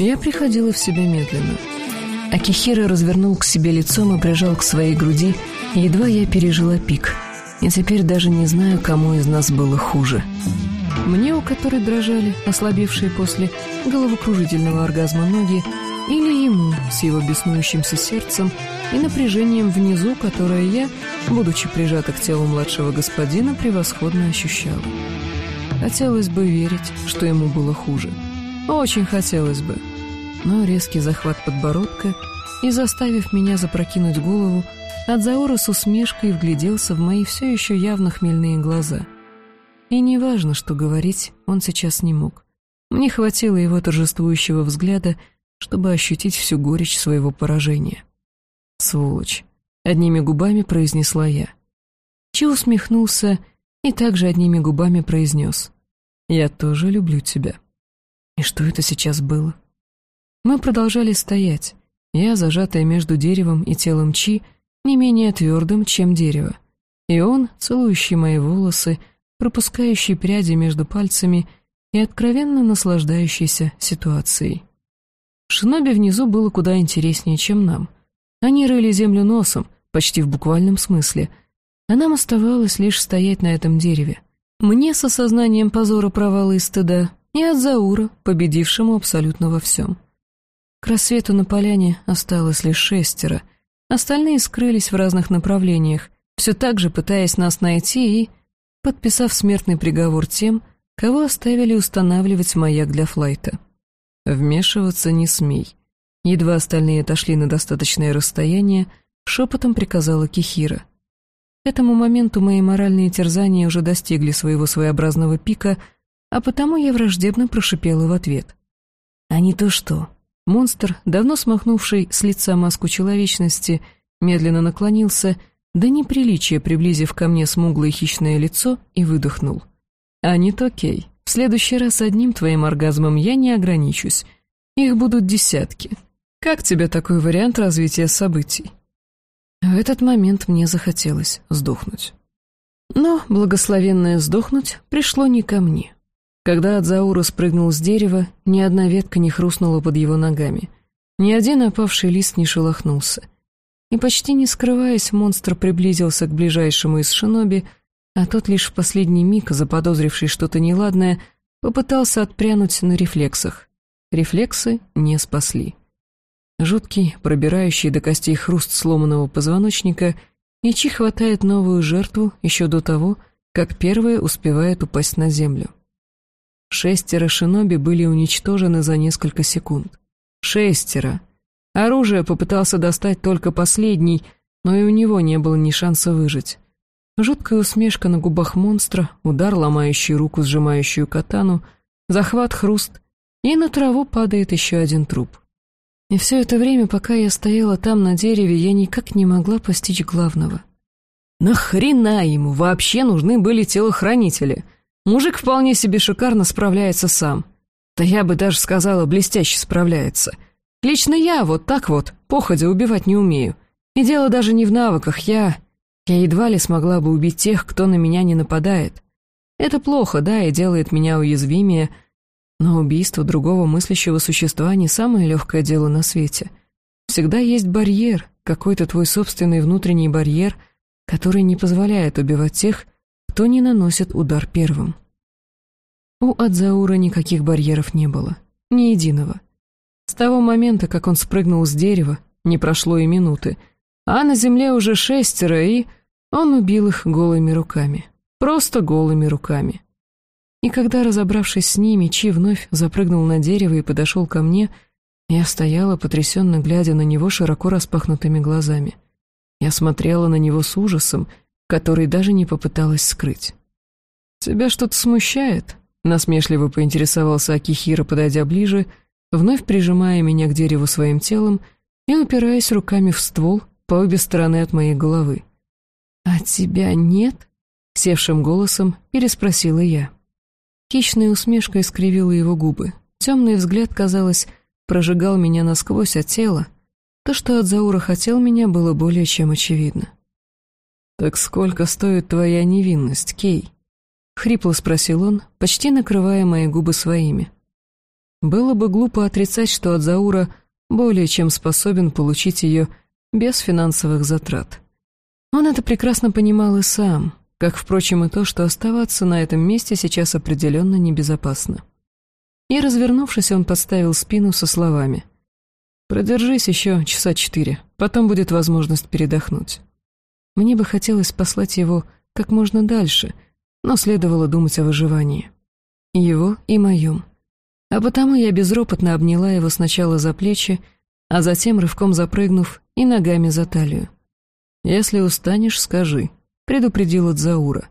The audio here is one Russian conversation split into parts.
Я приходила в себя медленно. Акихира развернул к себе лицом и прижал к своей груди, едва я пережила пик. И теперь даже не знаю, кому из нас было хуже. Мне, у которой дрожали, ослабевшие после головокружительного оргазма ноги, или ему с его беснующимся сердцем и напряжением внизу, которое я, будучи прижата к телу младшего господина, превосходно ощущала. Хотелось бы верить, что ему было хуже. Очень хотелось бы. Но резкий захват подбородка и, заставив меня запрокинуть голову, Адзаора с усмешкой вгляделся в мои все еще явно хмельные глаза. И неважно, что говорить он сейчас не мог. Мне хватило его торжествующего взгляда, чтобы ощутить всю горечь своего поражения. «Сволочь!» — одними губами произнесла я. Чи усмехнулся и также одними губами произнес. «Я тоже люблю тебя». И что это сейчас было? Мы продолжали стоять, я, зажатая между деревом и телом Чи, не менее твердым, чем дерево, и он, целующий мои волосы, пропускающий пряди между пальцами и откровенно наслаждающийся ситуацией. Шиноби внизу было куда интереснее, чем нам. Они рыли землю носом, почти в буквальном смысле, а нам оставалось лишь стоять на этом дереве. Мне с осознанием позора провала и стыда, и от Заура, победившему абсолютно во всем. К рассвету на поляне осталось лишь шестеро, остальные скрылись в разных направлениях, все так же пытаясь нас найти и, подписав смертный приговор тем, кого оставили устанавливать маяк для флайта. «Вмешиваться не смей». Едва остальные отошли на достаточное расстояние, шепотом приказала Кихира. К этому моменту мои моральные терзания уже достигли своего своеобразного пика, а потому я враждебно прошипела в ответ. «А не то что». Монстр, давно смахнувший с лица маску человечности, медленно наклонился, до неприличия приблизив ко мне смуглое хищное лицо, и выдохнул. «А не то, Кей. В следующий раз одним твоим оргазмом я не ограничусь. Их будут десятки. Как тебе такой вариант развития событий? В этот момент мне захотелось сдохнуть. Но благословенное сдохнуть пришло не ко мне. Когда Адзаура спрыгнул с дерева, ни одна ветка не хрустнула под его ногами. Ни один опавший лист не шелохнулся. И почти не скрываясь, монстр приблизился к ближайшему из шиноби, а тот лишь в последний миг, заподозривший что-то неладное, попытался отпрянуть на рефлексах. Рефлексы не спасли. Жуткий, пробирающий до костей хруст сломанного позвоночника, Ичи хватает новую жертву еще до того, как первая успевает упасть на землю. Шестеро шиноби были уничтожены за несколько секунд. Шестеро. Оружие попытался достать только последний, но и у него не было ни шанса выжить. Жуткая усмешка на губах монстра, удар, ломающий руку, сжимающую катану, захват, хруст, и на траву падает еще один труп. И все это время, пока я стояла там на дереве, я никак не могла постичь главного. Нахрена ему вообще нужны были телохранители? Мужик вполне себе шикарно справляется сам. Да я бы даже сказала, блестяще справляется. Лично я вот так вот, походя, убивать не умею. И дело даже не в навыках, я... Я едва ли смогла бы убить тех, кто на меня не нападает. Это плохо, да, и делает меня уязвимее, но убийство другого мыслящего существа не самое легкое дело на свете. Всегда есть барьер, какой-то твой собственный внутренний барьер, который не позволяет убивать тех, кто не наносит удар первым. У Адзаура никаких барьеров не было, ни единого. С того момента, как он спрыгнул с дерева, не прошло и минуты — а на земле уже шестеро, и он убил их голыми руками. Просто голыми руками. И когда, разобравшись с ними, Чи вновь запрыгнул на дерево и подошел ко мне, я стояла, потрясенно глядя на него широко распахнутыми глазами. Я смотрела на него с ужасом, который даже не попыталась скрыть. «Тебя что-то смущает?» — насмешливо поинтересовался Акихира, подойдя ближе, вновь прижимая меня к дереву своим телом и упираясь руками в ствол, по обе стороны от моей головы. «А тебя нет?» — севшим голосом переспросила я. Хищная усмешка искривила его губы. Темный взгляд, казалось, прожигал меня насквозь от тела. То, что от Заура хотел меня, было более чем очевидно. «Так сколько стоит твоя невинность, Кей?» хрипло спросил он, почти накрывая мои губы своими. Было бы глупо отрицать, что от Заура более чем способен получить ее без финансовых затрат. Он это прекрасно понимал и сам, как, впрочем, и то, что оставаться на этом месте сейчас определенно небезопасно. И, развернувшись, он подставил спину со словами. «Продержись еще часа четыре, потом будет возможность передохнуть». Мне бы хотелось послать его как можно дальше, но следовало думать о выживании. Его и моем. А потому я безропотно обняла его сначала за плечи, а затем рывком запрыгнув и ногами за талию. «Если устанешь, скажи», — предупредила Дзаура.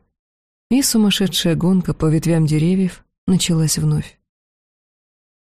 И сумасшедшая гонка по ветвям деревьев началась вновь.